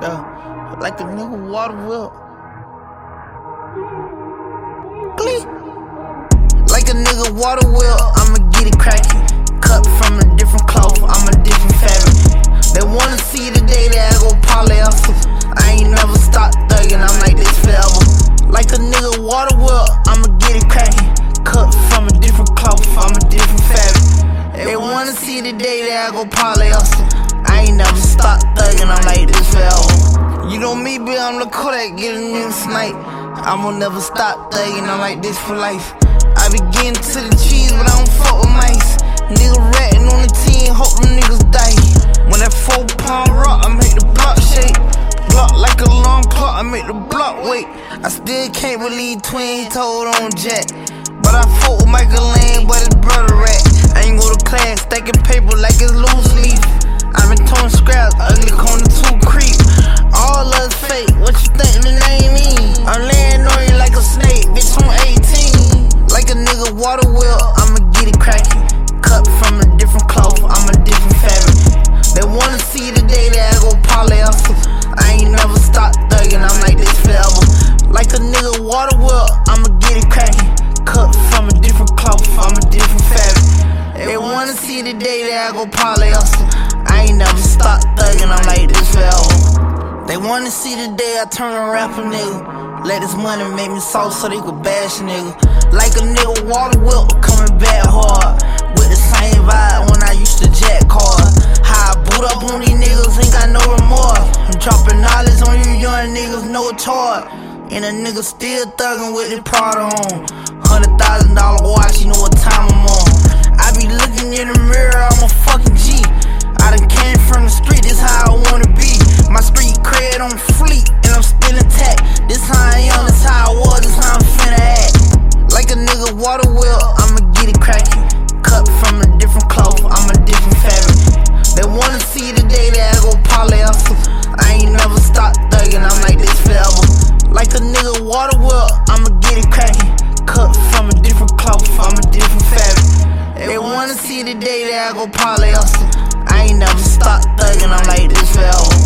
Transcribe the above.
Yeah, like a nigga water wheel. Glee. Like a nigga water wheel, I'ma get it crackin'. Cut from a different cloth, I'm a different fabric. They wanna see the day that I go parlay hustle. I ain't never stop thuggin', I'm like this forever. Like a nigga water wheel, I'ma get it crackin'. Cut from a different cloth, I'm a different fabric. They wanna see the day that I go parlay hustle. I ain't never stop thuggin', I'm like this forever. Know me, bitch, I'm the Kodak, get a nigga snipe. I'ma never stop thuggin', I'm like this for life. I be getting to the cheese, but I don't fuck with mice. Nigga ratting on the team, hope them niggas die. When that four pound rock, I make the block shake. Block like a long clock, I make the block wait. I still can't believe twin told on Jack. But I fought with Michael Lane, but his brother rat. I ain't go to class, stacking paper like it's water wheel, I'ma get it crackin'. Cut from a different cloth, I'm a different fabric. They wanna see the day that I go parlay hustle. I ain't never stop thuggin', I'm like this forever. Like a nigga water wheel, I'ma get it crackin'. Cut from a different cloth, I'm a different fabric. They wanna see the day that I go parlay hustle. I ain't never stop thuggin', I'm like this forever. They wanna see the day I turn a rapper, nigga. Let this money make me soft so they could bash a nigga. Like a nigga water whip coming back hard. With the same vibe when I used to jack cars. How I boot up on these niggas, ain't got no remorse. I'm dropping knowledge on you young niggas, no charge. And a nigga still thuggin' with the Prada on. Fleet, and I'm still intact. This how I am, this how I was, this how I'm finna act. Like a nigga water wheel, I'ma get it crackin'. Cut from a different cloth, I'm a different fabric. They wanna see the day that I go hustle. I ain't never stop thuggin', I'm like this forever. Like a nigga water wheel, I'ma get it crackin'. Cut from a different cloth, I'm a different fabric. They wanna see the day that I go hustle. I ain't never stop thuggin', I'm like this forever.